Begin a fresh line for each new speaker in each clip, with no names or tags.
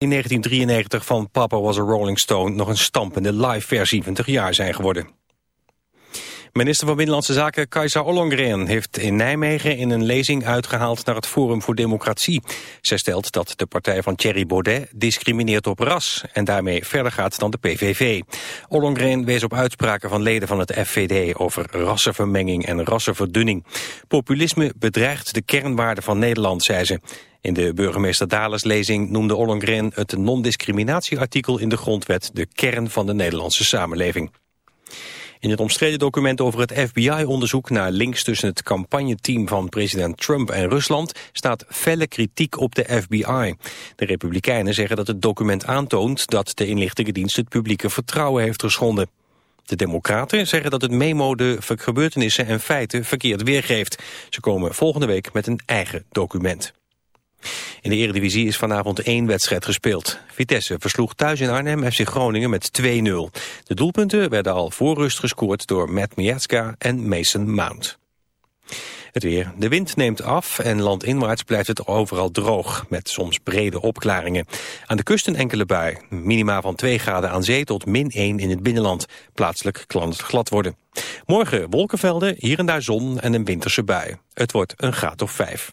in 1993 van Papa Was a Rolling Stone nog een stampende live versie 20 jaar zijn geworden. Minister van Binnenlandse Zaken Kajsa Ollongren heeft in Nijmegen in een lezing uitgehaald naar het Forum voor Democratie. Zij stelt dat de partij van Thierry Baudet discrimineert op ras en daarmee verder gaat dan de PVV. Ollongren wees op uitspraken van leden van het FVD over rassenvermenging en rassenverdunning. Populisme bedreigt de kernwaarden van Nederland, zei ze. In de burgemeester Dalers lezing noemde Ollongren het non-discriminatieartikel in de grondwet de kern van de Nederlandse samenleving. In het omstreden document over het FBI-onderzoek naar links tussen het campagneteam van president Trump en Rusland staat felle kritiek op de FBI. De Republikeinen zeggen dat het document aantoont dat de inlichtingendienst het publieke vertrouwen heeft geschonden. De Democraten zeggen dat het memo de gebeurtenissen en feiten verkeerd weergeeft. Ze komen volgende week met een eigen document. In de Eredivisie is vanavond één wedstrijd gespeeld. Vitesse versloeg thuis in Arnhem FC Groningen met 2-0. De doelpunten werden al voor rust gescoord door Matt Miazga en Mason Mount. Het weer. De wind neemt af en landinwaarts blijft het overal droog, met soms brede opklaringen. Aan de kust een enkele bui. Minima van 2 graden aan zee tot min 1 in het binnenland. Plaatselijk kan het glad worden. Morgen wolkenvelden, hier en daar zon en een winterse bui. Het wordt een graad of 5.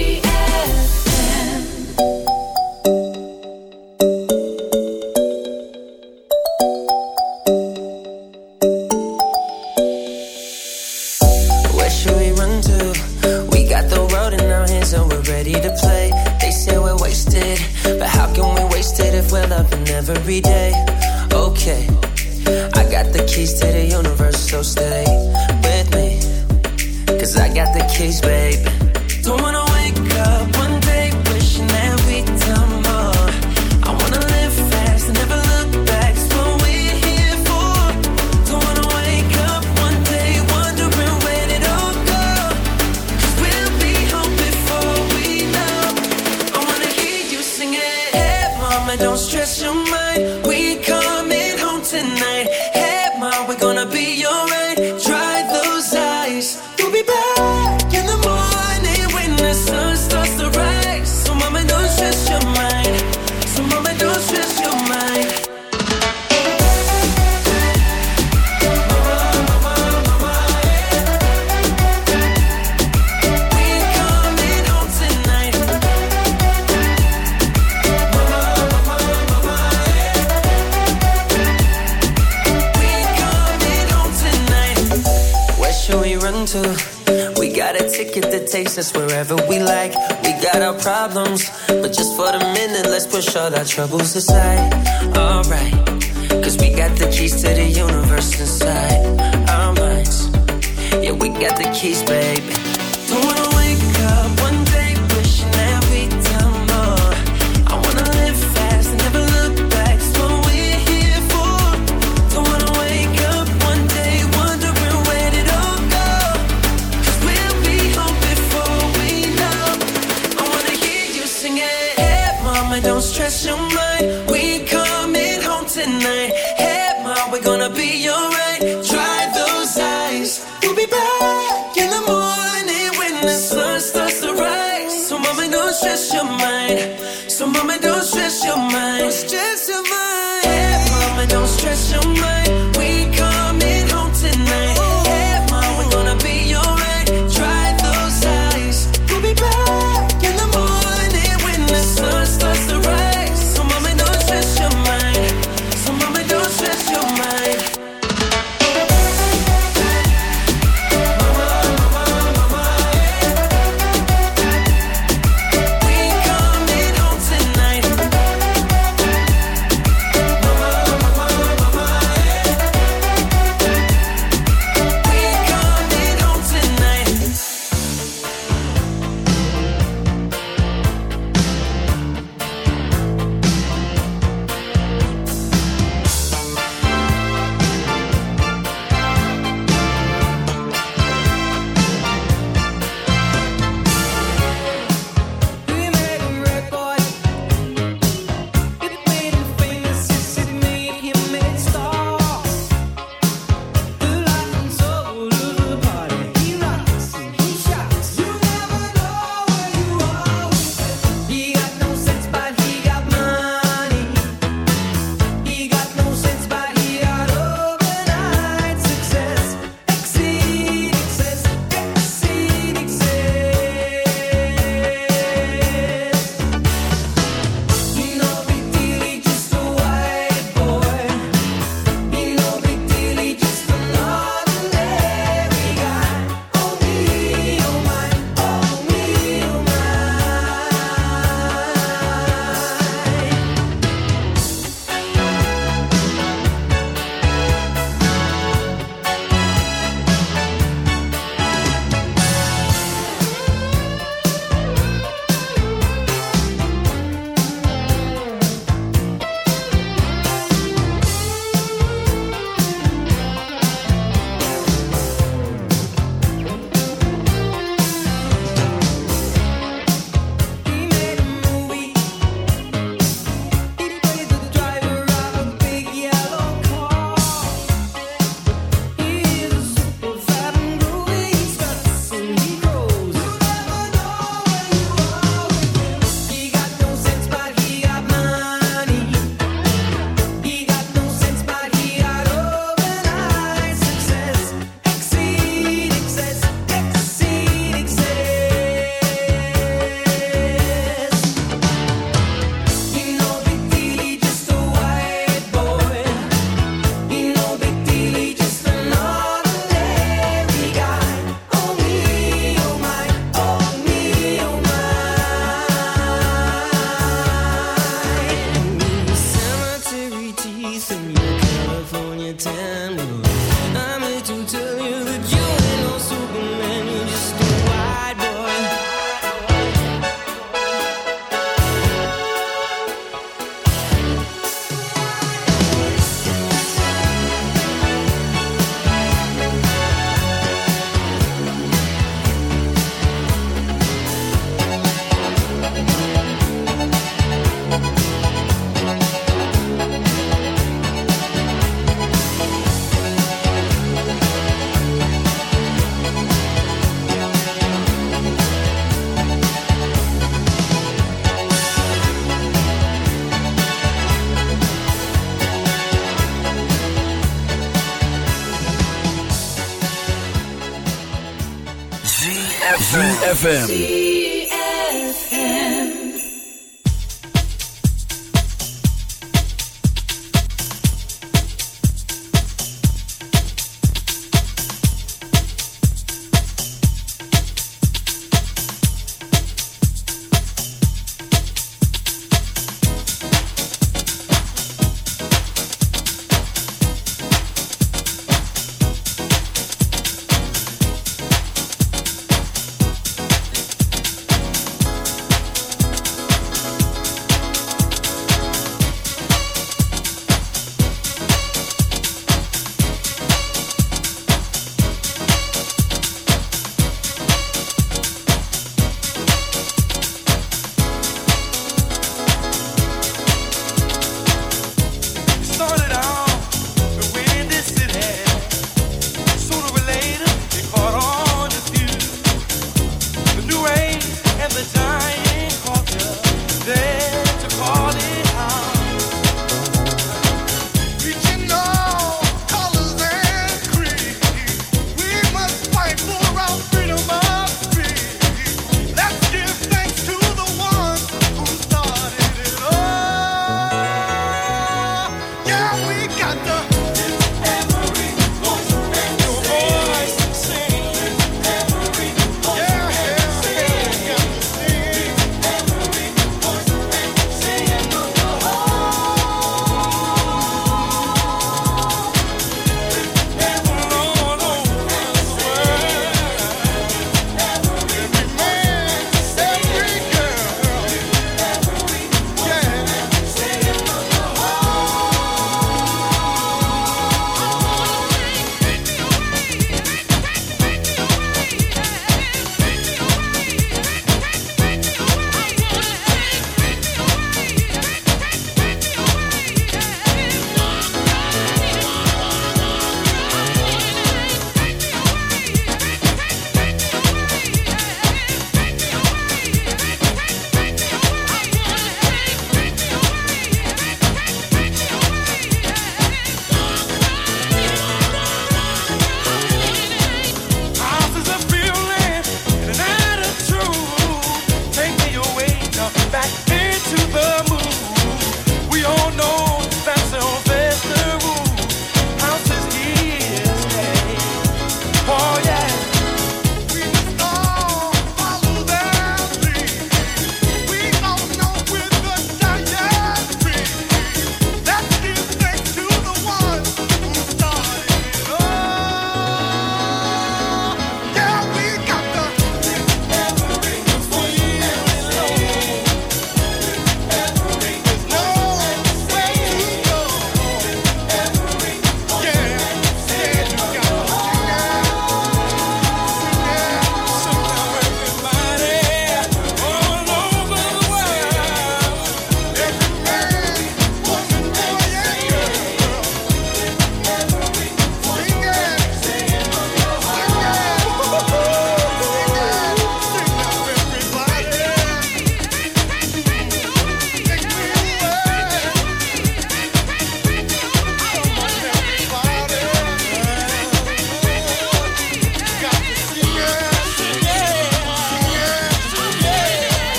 troubles aside.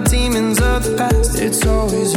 demons
of the past. It's always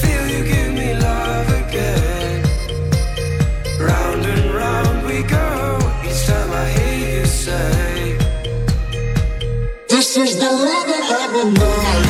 Feel you give me love again. Round and round we go each time I hear you say, This is the love of
heaven.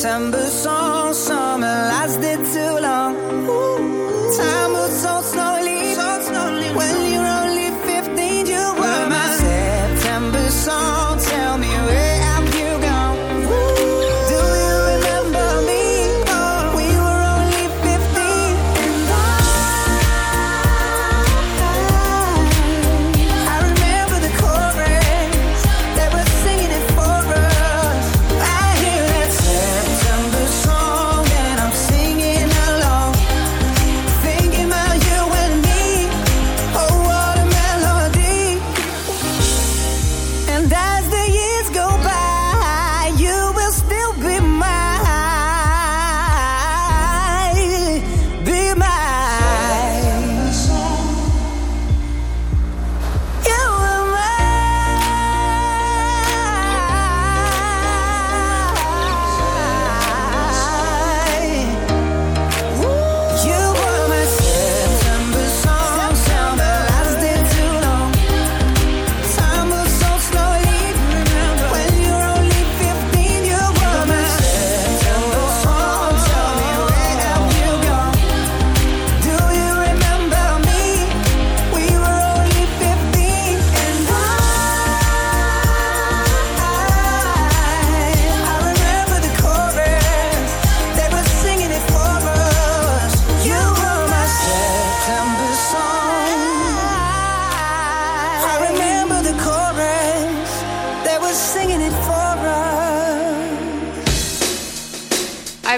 September song,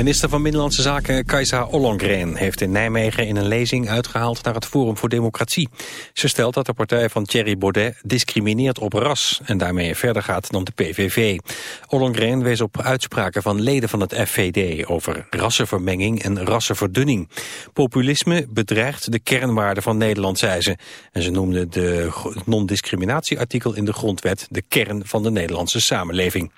Minister van Binnenlandse Zaken Kajsa Ollongren heeft in Nijmegen in een lezing uitgehaald naar het Forum voor Democratie. Ze stelt dat de partij van Thierry Baudet discrimineert op ras en daarmee verder gaat dan de PVV. Ollongren wees op uitspraken van leden van het FVD over rassenvermenging en rassenverdunning. Populisme bedreigt de kernwaarden van Nederland, zei ze. En ze noemde de non-discriminatieartikel in de grondwet de kern van de Nederlandse samenleving.